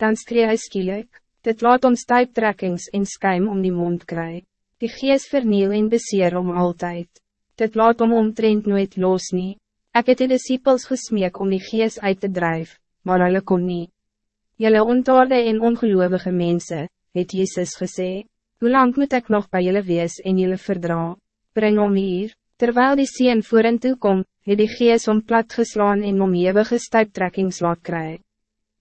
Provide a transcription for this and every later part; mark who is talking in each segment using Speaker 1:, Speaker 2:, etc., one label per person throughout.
Speaker 1: dan skree hy skielik, dit laat ons stuiptrekkings en skuim om die mond kry. Die gees verniel en beseer om altijd. Dit laat om omtrent nooit los nie. Ek het die disciples gesmeek om die gees uit te drijven, maar hulle kon nie. Julle ontaarde en ongeloovige mensen, het Jezus gesê, hoe lang moet ik nog bij jullie wees en jullie verdra? Breng om hier, terwijl die sien voor en toe kom, het die gees om plat geslaan en om eeuwige stuiptrekkings laat kry.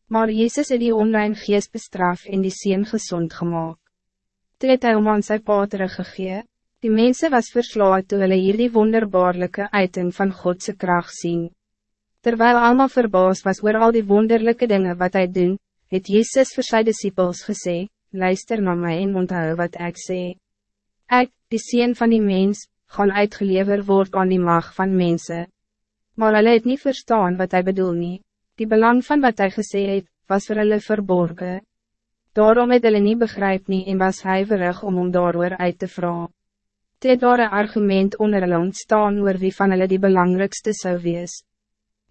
Speaker 1: Maar Jezus het die onrein gees bestraf en die sien gezond gemaakt. Toe het hy om aan sy pa teruggegee, die mense was verslaat toe hulle hier die wonderbaarlijke uiting van Godse kracht zien. Terwijl allemaal verbaas was oor al die wonderlijke dingen wat hij doen, het Jezus vir sy disciples gesê, luister naar mij en onthou wat ik sê. Ek, die sien van die mens, gaan uitgelever word aan die mag van mensen. Maar hulle het niet verstaan wat hij bedoel nie. Die belang van wat hij gesê het, was vir hulle verborgen. Daarom het hulle nie begryp nie en was huiverig om om daarover uit te vragen. Dit daar een argument onder hulle ontstaan oor wie van hulle die belangrijkste zou wees.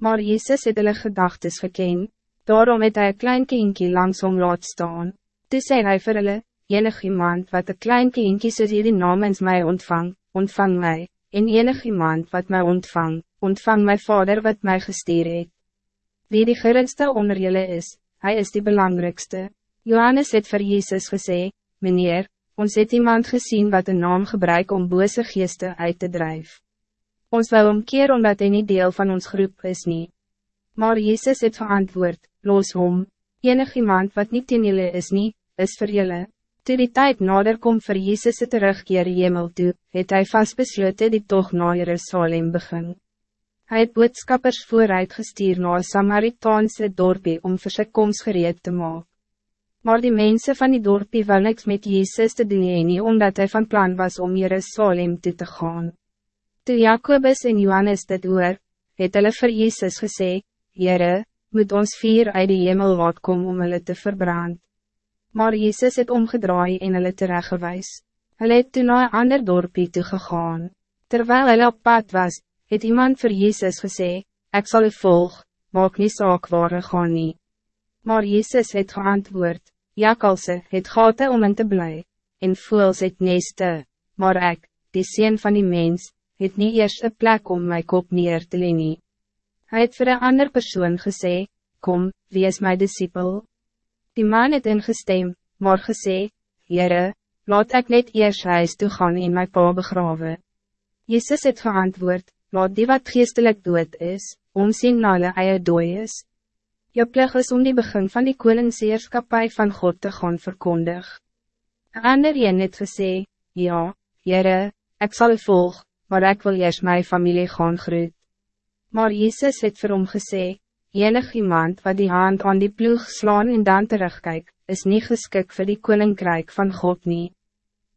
Speaker 1: Maar Jezus het hulle gedagtes gekend. Daarom het hy een klein kindje langs om laat staan. Toe sê hy vir hulle, enig iemand wat een klein kindje soos hierdie namens mij ontvang, ontvang mij, en enig iemand wat mij ontvang, ontvang mijn vader wat mij gestuur het. Wie die grootste onder jullie is, hij is die belangrijkste. Johannes het vir Jezus gesê, meneer, ons het iemand gezien wat een naam gebruik om bose geesten uit te drijven. Ons wil omkeer omdat hij niet deel van ons groep is niet. Maar Jezus het geantwoord, los hom, enig iemand wat niet in jullie is niet, is voor jullie. Toe die tijd nader kom vir Jezus terugkeer hemel toe, het hy vastbesloten die toch na Jerusalem begin. Hij het boodskappers vooruit gestuur na Samaritaanse dorpie om vir sy komst gereed te maken. Maar die mensen van die dorpie wil niks met Jezus te doen nie, omdat hij van plan was om Jerusalem toe te gaan. Toe Jacobus en Johannes dit hoor, het hulle vir Jezus gesê, Jere, moet ons vier uit die hemel wat kom om hulle te verbrand. Maar Jezus het omgedraai en hulle terechtgewijs. Hulle het toen naar een ander dorpie toe gegaan. Terwijl hulle op pad was, het iemand voor Jezus gesê, ik zal u volg, maak nie saak waar hy gaan nie. Maar Jezus het geantwoord, Jakalse het gate om in te bly, en voels het neste, maar ik, die sien van die mens, het niet eerst een plek om mijn kop neer te leen nie. Hij het voor een ander persoon gesê, kom, wie is mijn discipel? Die man het ingestem, maar gesê, Heere, laat ik net eers huis toe gaan en my pa begrawe. Jezus het geantwoord, laat die wat geestelijk dood is, omsien na hulle eie dooi is. Je plig is om die begin van die koningsheerskapie van God te gaan verkondig. Een ander een het gesê, ja, Heere, ik zal u volg, maar ik wil eerst mijn familie gaan groet. Maar Jezus het vir hom gesê, enig iemand wat die hand aan die ploeg slaan en dan terugkyk, is niet geschikt voor die koninkrijk van God niet.